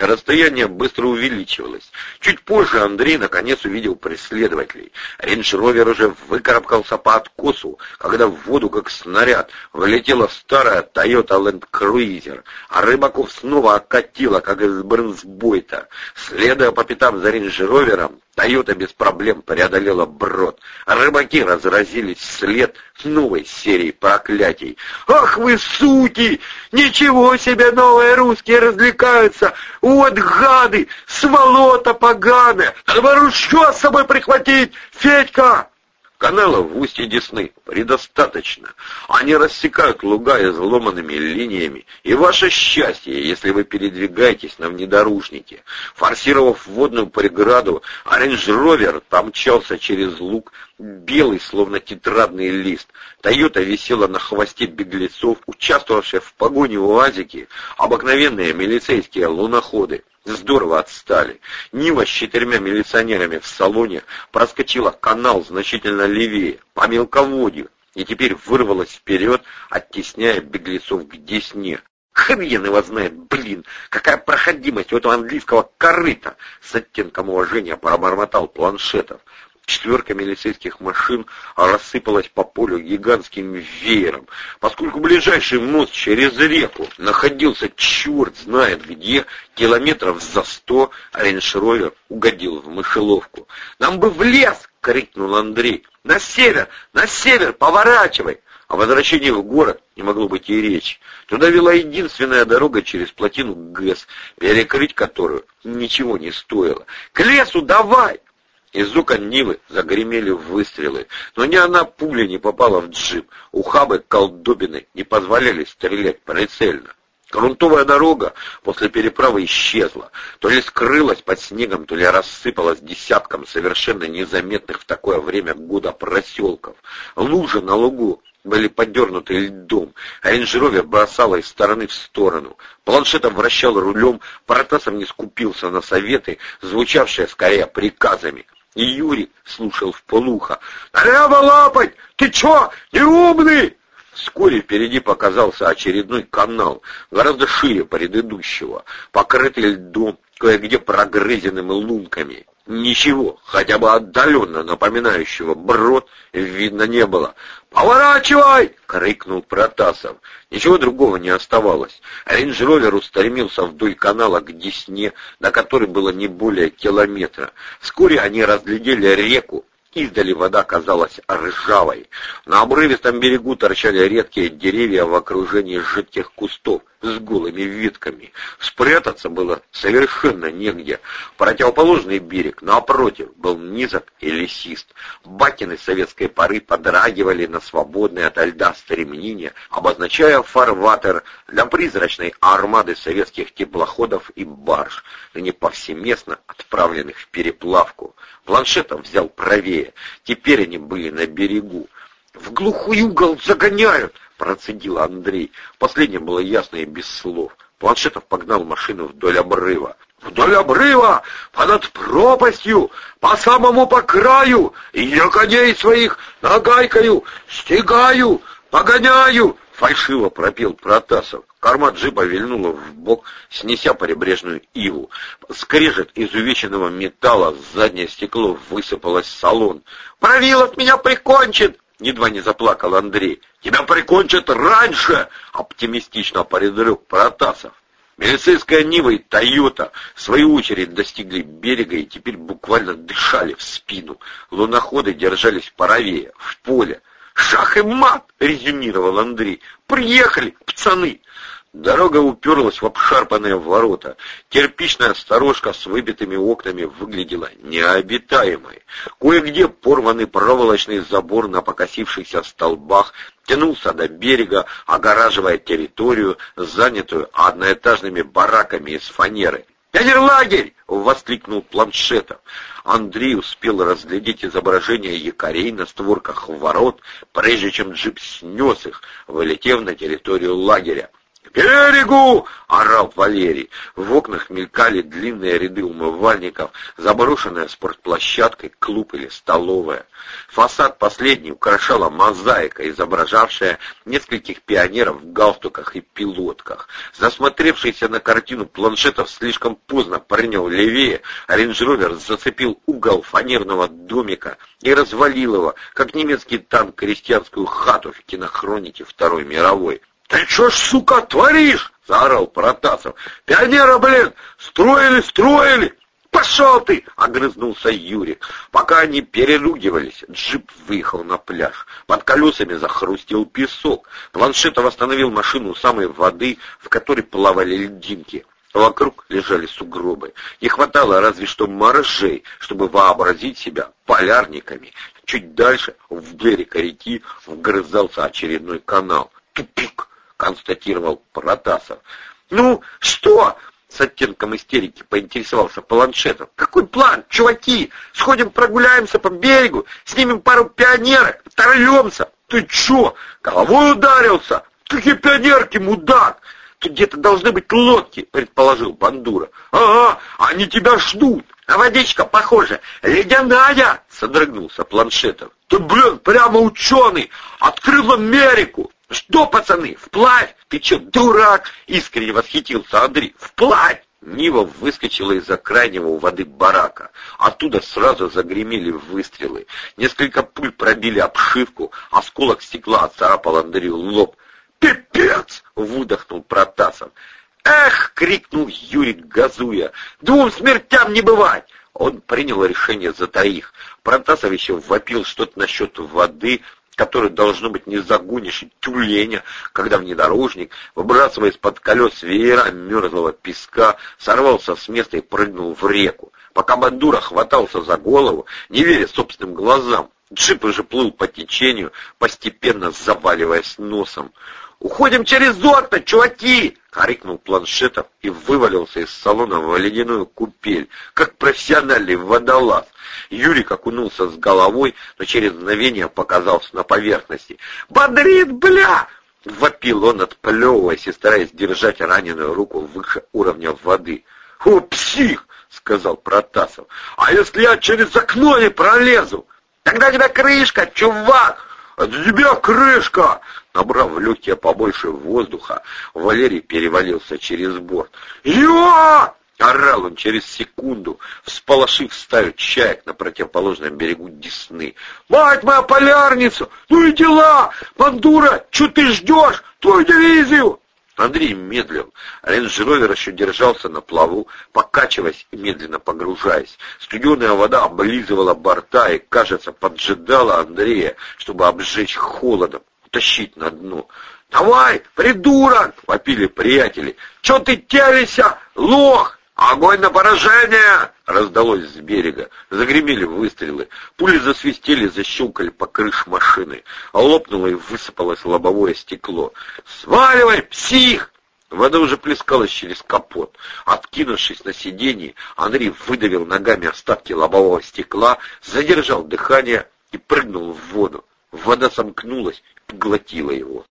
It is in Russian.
Расстояние быстро увеличивалось. Чуть позже Андрей наконец увидел преследователей. Рейндж-ровер уже выкарабкался по откосу, когда в воду, как снаряд, влетела старая Toyota Land Cruiser, а Рыбаков снова окатила, как из бронзбойта. Следуя по пятам за рейндж-ровером, Тойота без проблем преодолела брод. Рыбаки разразились вслед новой серии проклятий. «Ах вы, суки! Ничего себе новые русские развлекаются! Вот гады! Сволота поганая! Надо ружье с собой прихватить! Федька!» Каналов в устье Десны предостаточно. Они рассекают луга изломанными линиями, и ваше счастье, если вы передвигаетесь на внедорожнике. Форсировав водную преграду, оранж-ровер помчался через луг, белый, словно тетрадный лист. Тойота висела на хвосте беглецов, участвовавшие в погоне в УАЗике, обыкновенные милицейские луноходы. Здорово отстали. Нива с четырьмя милиционерами в салоне проскочила канал значительно левее, по мелководью, и теперь вырвалась вперед, оттесняя беглецов к Десне. Хрен его знает, блин, какая проходимость у этого английского корыта! С оттенком уважения пробормотал планшетов. Четверка милицейских машин рассыпалась по полю гигантским веером, поскольку ближайший мост через реку находился черт знает где, километров за сто, а рейндж угодил в мышеловку. «Нам бы в лес!» — крикнул Андрей. «На север! На север! Поворачивай!» О возвращении в город не могло быть и речи. Туда вела единственная дорога через плотину ГЭС, перекрыть которую ничего не стоило. «К лесу давай!» Из окон Нивы загремели выстрелы, но ни одна пуля не попала в джип. Ухабы колдобины не позволяли стрелять прицельно. Грунтовая дорога после переправы исчезла, то ли скрылась под снегом, то ли рассыпалась десятком совершенно незаметных в такое время года проселков. Лужи на лугу были подернуты льдом, а рейндж бросала из стороны в сторону. Планшетом вращал рулем, Протасов не скупился на советы, звучавшие скорее приказами. И Юрий слушал в полухо. «Наряба лапать! Ты чё, неумный?» Вскоре впереди показался очередной канал, гораздо шире предыдущего, покрытый льдом, кое-где прогрызенными лунками. Ничего, хотя бы отдаленно напоминающего брод, видно не было. «Поворачивай!» — крикнул Протасов. Ничего другого не оставалось. Рейндж-ровер устремился вдоль канала к Десне, на которой было не более километра. Вскоре они разглядели реку, Издали вода казалась ржавой. На обрывистом берегу торчали редкие деревья в окружении жидких кустов с голыми ветками. Спрятаться было совершенно негде. Противоположный берег, напротив, был низок и лесист. Бакины советской поры подрагивали на свободной от льда стремнине, обозначая фарватер для призрачной армады советских теплоходов и барж, ныне повсеместно отправленных в переплавку. Планшетом взял правее. Теперь они были на берегу. «В глухой угол загоняют!» — процедил Андрей. Последнее было ясно и без слов. Планшетов погнал машину вдоль обрыва. «Вдоль обрыва! Под пропастью! По самому по краю! И я коней своих нагайкаю, стегаю, погоняю!» Фальшиво пропел Протасов. Корма джипа вильнула в бок, снеся прибрежную иву. Скрежет из увеченного металла, заднее стекло высыпалось в салон. «Правилов меня прикончит!» Едва не заплакал Андрей. «Тебя прикончат раньше!» — оптимистично предрек Протасов. Милицейская Нива и Тойота в свою очередь достигли берега и теперь буквально дышали в спину. Луноходы держались правее, в поле. «Шах и мат!» — резюмировал Андрей. «Приехали, пацаны!» Дорога уперлась в обшарпанные ворота. Кирпичная сторожка с выбитыми окнами выглядела необитаемой. Кое-где порванный проволочный забор на покосившихся столбах тянулся до берега, огораживая территорию, занятую одноэтажными бараками из фанеры. «Ядерлагерь!» — воскликнул планшетов. Андрей успел разглядеть изображение якорей на створках ворот, прежде чем джип снес их, вылетев на территорию лагеря. «К берегу!» — орал Валерий. В окнах мелькали длинные ряды умывальников, заброшенная спортплощадкой, клуб или столовая. Фасад последний украшала мозаика, изображавшая нескольких пионеров в галстуках и пилотках. Засмотревшийся на картину планшетов слишком поздно принял левее, рейндж-ровер зацепил угол фанерного домика и развалил его, как немецкий танк крестьянскую хату в кинохронике Второй мировой. «Ты что ж, сука, творишь?» — заорал Протасов. «Пионера, блин! Строили, строили!» «Пошел ты!» — огрызнулся Юрий. Пока они переругивались, джип выехал на пляж. Под колесами захрустел песок. Планшетов остановил машину у самой воды, в которой плавали льдинки. Вокруг лежали сугробы. Не хватало разве что моржей, чтобы вообразить себя полярниками. Чуть дальше, в берег реки, вгрызался очередной канал. Тупик! Констатировал Протасов. «Ну, что?» — с оттенком истерики поинтересовался Планшетов. «Какой план, чуваки? Сходим прогуляемся по берегу, снимем пару пионерок, оторвемся!» «Ты чё, головой ударился? Какие пионерки, мудак!» «Тут где-то должны быть лодки», — предположил Бандура. «Ага, они тебя ждут. А водичка, похоже, ледяная!» — содрогнулся Планшетов. «Ты, блин, прямо ученый! Открыл Америку!» «Что, пацаны, вплавь? Ты чё, дурак?» — искренне восхитился Андрей. «Вплавь!» Нива выскочила из-за крайнего у воды барака. Оттуда сразу загремели выстрелы. Несколько пуль пробили обшивку, осколок стекла оцарапал Андрею лоб. «Пипец!» — выдохнул Протасов. «Эх!» — крикнул Юрий, газуя. «Двум смертям не бывать!» Он принял решение за троих. Протасов еще вопил что-то насчет воды, который, должно быть, не загонишь тюленя, когда внедорожник, выбрасывая из-под колес веера мерзлого песка, сорвался с места и прыгнул в реку. Пока Бандура хватался за голову, не веря собственным глазам, джип уже плыл по течению, постепенно заваливаясь носом. «Уходим через Зорта, чуваки!» — крикнул Планшетов и вывалился из салона в ледяную купель, как профессиональный водолаз. Юрик окунулся с головой, но через мгновение показался на поверхности. «Бодрит, бля!» — вопил он, отплевываясь и стараясь держать раненую руку выше уровня воды. «О, псих!» — сказал Протасов. «А если я через окно не пролезу?» «Тогда тебе крышка, чувак!» «От тебя крышка!» Набрав в легкие побольше воздуха, Валерий перевалился через борт. «Я!» — орал он через секунду, всполошив стаю чаек на противоположном берегу Десны. «Мать моя полярницу! Ну и дела! Бандура, что ты ждешь? Твою дивизию!» Андрей медлил. Рейндж-ровер еще держался на плаву, покачиваясь и медленно погружаясь. Студеная вода облизывала борта и, кажется, поджидала Андрея, чтобы обжечь холодом, утащить на дно. «Давай, придурок!» — вопили приятели. «Че ты телися, лох?» «Огонь на поражение!» — раздалось с берега. Загремели выстрелы. Пули засвистели, защелкали по крыше машины. А лопнуло и высыпалось лобовое стекло. «Сваливай, псих!» Вода уже плескалась через капот. Откинувшись на сиденье, Андрей выдавил ногами остатки лобового стекла, задержал дыхание и прыгнул в воду. Вода сомкнулась и поглотила его.